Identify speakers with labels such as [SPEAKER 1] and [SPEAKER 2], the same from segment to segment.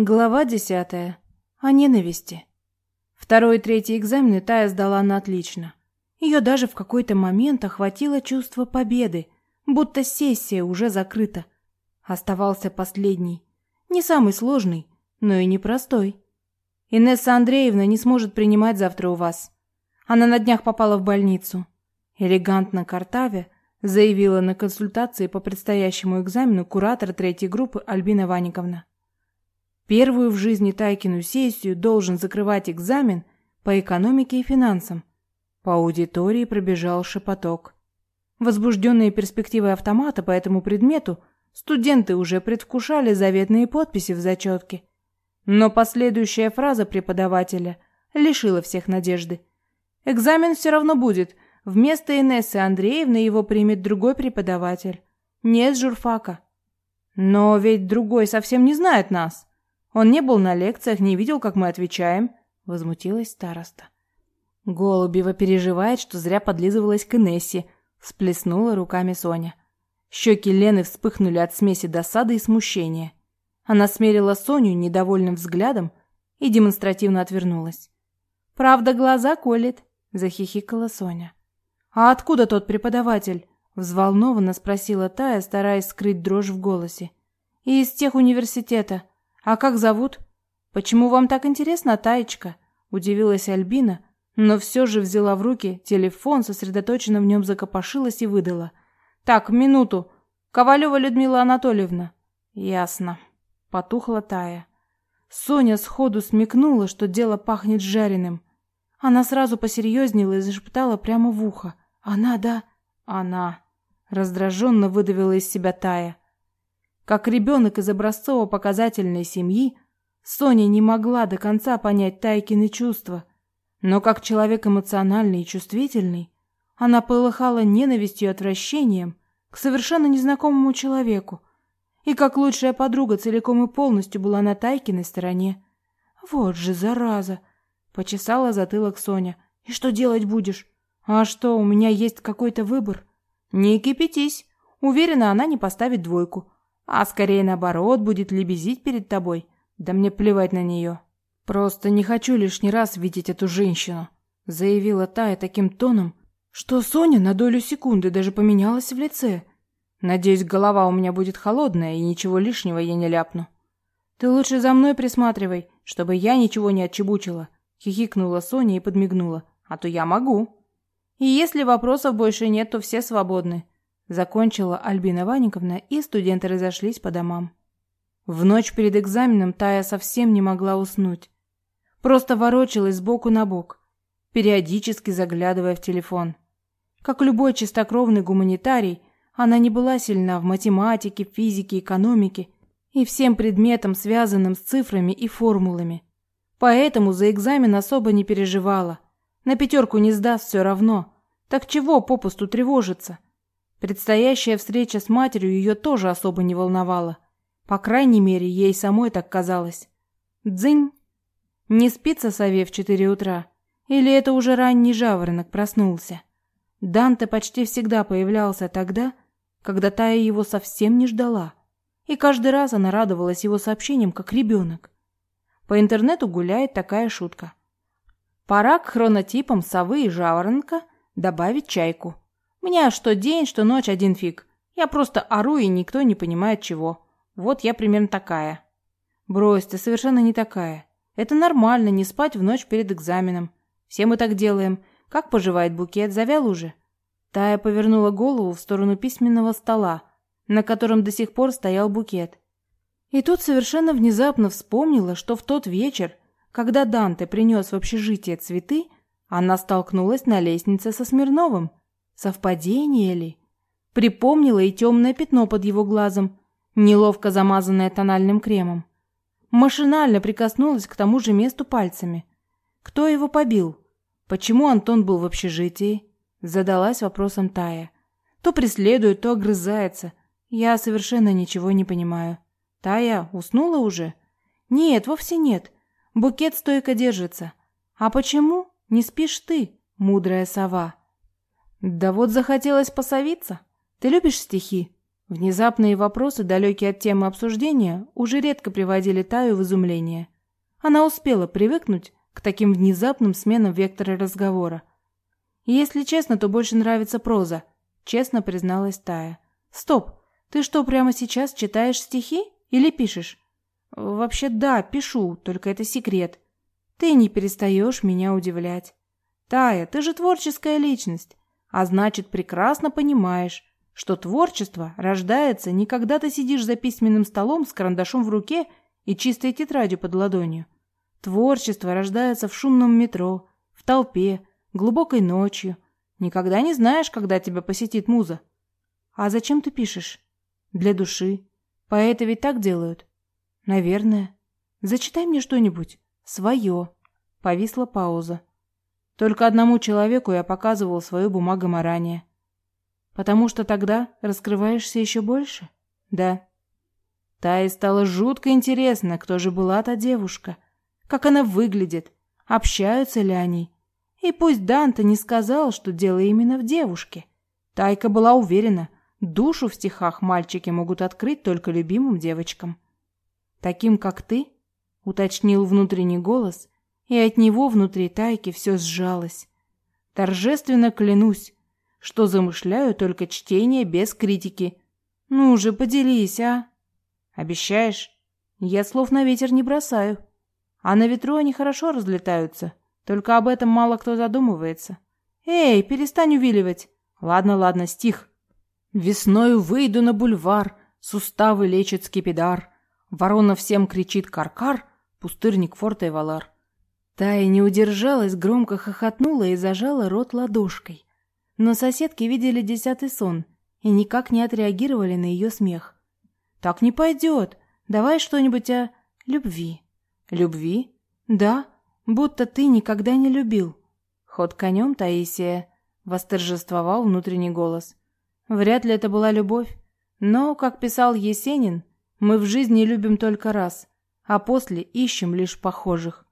[SPEAKER 1] Глава десятая. О ненависти. Второй и третий экзамены Тая сдала на отлично. Ее даже в какой-то момент охватило чувство победы, будто сессия уже закрыта. Оставался последний. Не самый сложный, но и непростой. Инесса Андреевна не сможет принимать завтра у вас. Она на днях попала в больницу. Элегантно картавя заявила на консультации по предстоящему экзамену куратор третьей группы Альбина Ваниковна. Первую в жизни Тайкину сессию должен закрывать экзамен по экономике и финансам. По аудитории пробежал шепоток. Возбужденные перспективой автомата по этому предмету, студенты уже предвкушали заветные подписи в зачетке. Но последующая фраза преподавателя лишила всех надежды. Экзамен все равно будет. Вместо Инессы Андреевны его примет другой преподаватель. Не с журфака. Но ведь другой совсем не знает нас. Он не был на лекциях, не видел, как мы отвечаем, возмутилась староста. Голубева переживает, что зря подлизывалась к Инессе, всплеснула руками Соня. Щеки Лены вспыхнули от смеси досады и смущения. Она смерила Соню недовольным взглядом и демонстративно отвернулась. «Правда, глаза колет», — захихикала Соня. «А откуда тот преподаватель?» — взволнованно спросила Тая, стараясь скрыть дрожь в голосе. «И из тех университета. «А как зовут?» «Почему вам так интересно, Таечка?» – удивилась Альбина, но все же взяла в руки телефон, сосредоточенно в нем закопошилась и выдала. «Так, минуту. Ковалева Людмила Анатольевна». «Ясно». Потухла Тая. Соня сходу смекнула, что дело пахнет жареным. Она сразу посерьезнела и зашептала прямо в ухо. «Она, да?» «Она». Раздраженно выдавила из себя Тая. Как ребенок из образцово-показательной семьи, Соня не могла до конца понять Тайкины чувства, но как человек эмоциональный и чувствительный, она полыхала ненавистью и отвращением к совершенно незнакомому человеку, и как лучшая подруга целиком и полностью была на Тайкиной стороне. «Вот же, зараза!» — почесала затылок Соня. «И что делать будешь?» «А что, у меня есть какой-то выбор?» «Не кипятись. Уверена, она не поставит двойку а скорее наоборот будет лебезить перед тобой. Да мне плевать на нее. Просто не хочу лишний раз видеть эту женщину, заявила Тая таким тоном, что Соня на долю секунды даже поменялась в лице. Надеюсь, голова у меня будет холодная и ничего лишнего я не ляпну. Ты лучше за мной присматривай, чтобы я ничего не отчебучила, хихикнула Соня и подмигнула. А то я могу. И если вопросов больше нет, то все свободны. Закончила Альбина Ваниковна, и студенты разошлись по домам. В ночь перед экзаменом Тая совсем не могла уснуть. Просто ворочалась с боку на бок, периодически заглядывая в телефон. Как любой чистокровный гуманитарий, она не была сильна в математике, физике, экономике и всем предметам, связанным с цифрами и формулами. Поэтому за экзамен особо не переживала. На пятерку не сдаст все равно. Так чего попусту тревожиться? Предстоящая встреча с матерью ее тоже особо не волновала. По крайней мере, ей самой так казалось. Дзынь! Не спится сове в четыре утра? Или это уже ранний жаворонок проснулся? Данте почти всегда появлялся тогда, когда Тая его совсем не ждала. И каждый раз она радовалась его сообщениям, как ребенок. По интернету гуляет такая шутка. Пора к хронотипам совы и жаворонка добавить чайку. Мне что день, что ночь один фиг. Я просто ору, и никто не понимает чего. Вот я примерно такая. Брось, ты совершенно не такая. Это нормально, не спать в ночь перед экзаменом. Все мы так делаем. Как поживает букет? Завял уже?» Тая повернула голову в сторону письменного стола, на котором до сих пор стоял букет. И тут совершенно внезапно вспомнила, что в тот вечер, когда Данте принес в общежитие цветы, она столкнулась на лестнице со Смирновым. Совпадение ли? Припомнила и темное пятно под его глазом, неловко замазанное тональным кремом. Машинально прикоснулась к тому же месту пальцами. Кто его побил? Почему Антон был в общежитии? Задалась вопросом Тая. То преследует, то огрызается. Я совершенно ничего не понимаю. Тая, уснула уже? Нет, вовсе нет. Букет стойко держится. А почему? Не спишь ты, мудрая сова? Да вот захотелось посовиться. Ты любишь стихи? Внезапные вопросы, далекие от темы обсуждения, уже редко приводили Таю в изумление. Она успела привыкнуть к таким внезапным сменам вектора разговора. если честно, то больше нравится проза, честно призналась Тая. Стоп, ты что, прямо сейчас читаешь стихи или пишешь? Вообще да, пишу, только это секрет. Ты не перестаешь меня удивлять. Тая, ты же творческая личность, а значит, прекрасно понимаешь, что творчество рождается не когда ты сидишь за письменным столом с карандашом в руке и чистой тетрадью под ладонью. Творчество рождается в шумном метро, в толпе, глубокой ночью. Никогда не знаешь, когда тебя посетит муза. А зачем ты пишешь? Для души. Поэты ведь так делают. Наверное. Зачитай мне что-нибудь. Свое. Повисла пауза. Только одному человеку я показывал свою бумагу ранее. Потому что тогда раскрываешься еще больше? Да. Тае стало жутко интересно, кто же была та девушка, как она выглядит, общаются ли они. И пусть Данте не сказал, что дело именно в девушке. Тайка была уверена, душу в стихах мальчики могут открыть только любимым девочкам. Таким, как ты, уточнил внутренний голос, и от него внутри Тайки все сжалось. Торжественно клянусь, что замышляю только чтение без критики. Ну же, поделись, а? Обещаешь? Я слов на ветер не бросаю. А на ветру они хорошо разлетаются. Только об этом мало кто задумывается. Эй, перестань увиливать. Ладно, ладно, стих. Весною выйду на бульвар, суставы лечит скипидар. Ворона всем кричит каркар, пустырник форта и валар. Тая не удержалась, громко хохотнула и зажала рот ладошкой. Но соседки видели десятый сон и никак не отреагировали на ее смех. «Так не пойдет. Давай что-нибудь о любви». «Любви?» «Да, будто ты никогда не любил». «Ход конем, Таисия», — восторжествовал внутренний голос. Вряд ли это была любовь. Но, как писал Есенин, мы в жизни любим только раз, а после ищем лишь похожих.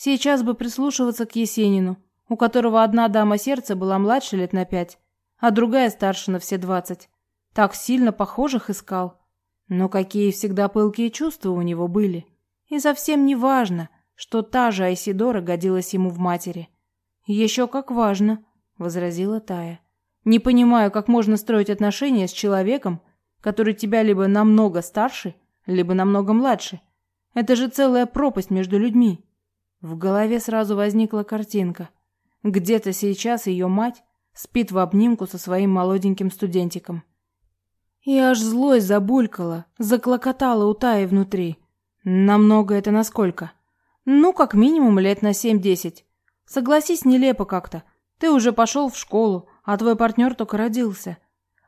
[SPEAKER 1] Сейчас бы прислушиваться к Есенину, у которого одна дама сердца была младше лет на пять, а другая старше на все двадцать. Так сильно похожих искал. Но какие всегда пылкие чувства у него были. И совсем не важно, что та же Айсидора годилась ему в матери. «Еще как важно», — возразила Тая. «Не понимаю, как можно строить отношения с человеком, который тебя либо намного старше, либо намного младше. Это же целая пропасть между людьми». В голове сразу возникла картинка. Где-то сейчас ее мать спит в обнимку со своим молоденьким студентиком. И аж злость забулькала, заклокотала у Таи внутри. Намного это насколько? Ну, как минимум лет на семь-десять. Согласись, нелепо как-то. Ты уже пошел в школу, а твой партнер только родился.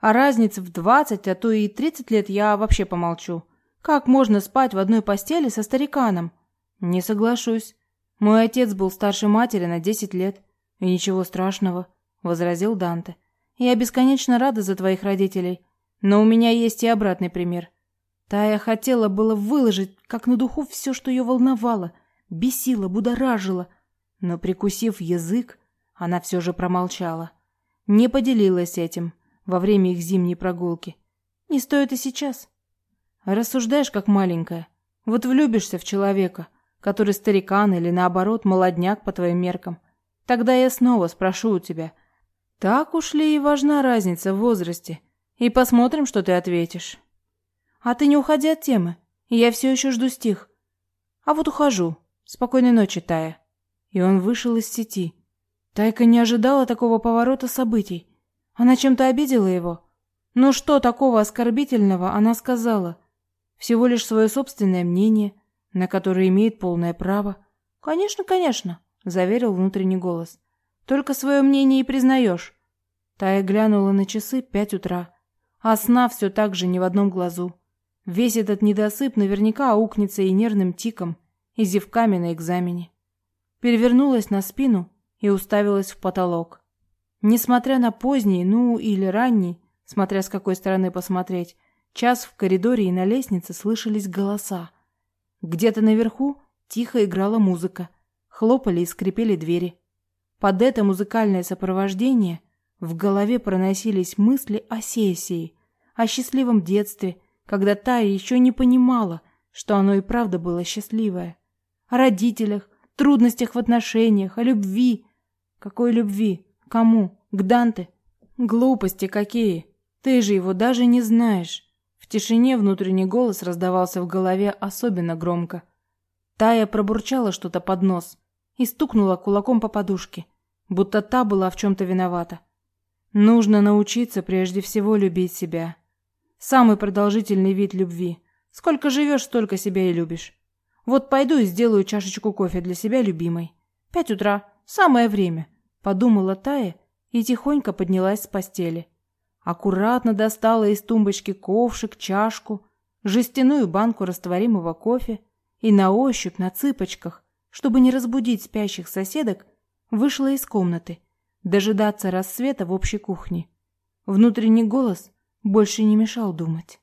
[SPEAKER 1] А разница в двадцать, а то и тридцать лет я вообще помолчу. Как можно спать в одной постели со стариканом? Не соглашусь. Мой отец был старше матери на десять лет. И ничего страшного, возразил Данте. Я бесконечно рада за твоих родителей, но у меня есть и обратный пример. Тая хотела было выложить, как на духу, все, что ее волновало, бесило, будоражило, но прикусив язык, она все же промолчала. Не поделилась этим во время их зимней прогулки. Не стоит и сейчас. Рассуждаешь как маленькая. Вот влюбишься в человека, который старикан или наоборот молодняк по твоим меркам. Тогда я снова спрошу у тебя, так уж ли и важна разница в возрасте? И посмотрим, что ты ответишь. А ты не уходи от темы. Я все еще жду стих. А вот ухожу. Спокойной ночи, Тая. И он вышел из сети. Тайка не ожидала такого поворота событий. Она чем-то обидела его. Но что такого оскорбительного она сказала? Всего лишь свое собственное мнение, на которое имеет полное право. Конечно, конечно заверил внутренний голос. Только свое мнение и признаешь. Тая глянула на часы пять утра, а сна все так же ни в одном глазу. Весь этот недосып наверняка аукнется и нервным тиком, и зевками на экзамене. Перевернулась на спину и уставилась в потолок. Несмотря на поздний, ну или ранний, смотря с какой стороны посмотреть, час в коридоре и на лестнице слышались голоса. Где-то наверху тихо играла музыка, Хлопали и скрипели двери. Под это музыкальное сопровождение в голове проносились мысли о сессии, о счастливом детстве, когда Тая еще не понимала, что оно и правда было счастливое. О родителях, трудностях в отношениях, о любви. Какой любви? Кому? К Данте? Глупости какие! Ты же его даже не знаешь. В тишине внутренний голос раздавался в голове особенно громко. Тая пробурчала что-то под нос и стукнула кулаком по подушке, будто та была в чем-то виновата. Нужно научиться прежде всего любить себя. Самый продолжительный вид любви. Сколько живешь, столько себя и любишь. Вот пойду и сделаю чашечку кофе для себя любимой. Пять утра. Самое время. Подумала Тая и тихонько поднялась с постели. Аккуратно достала из тумбочки ковшик, чашку, жестяную банку растворимого кофе и на ощупь на цыпочках, чтобы не разбудить спящих соседок, вышла из комнаты, дожидаться рассвета в общей кухне. Внутренний голос больше не мешал думать.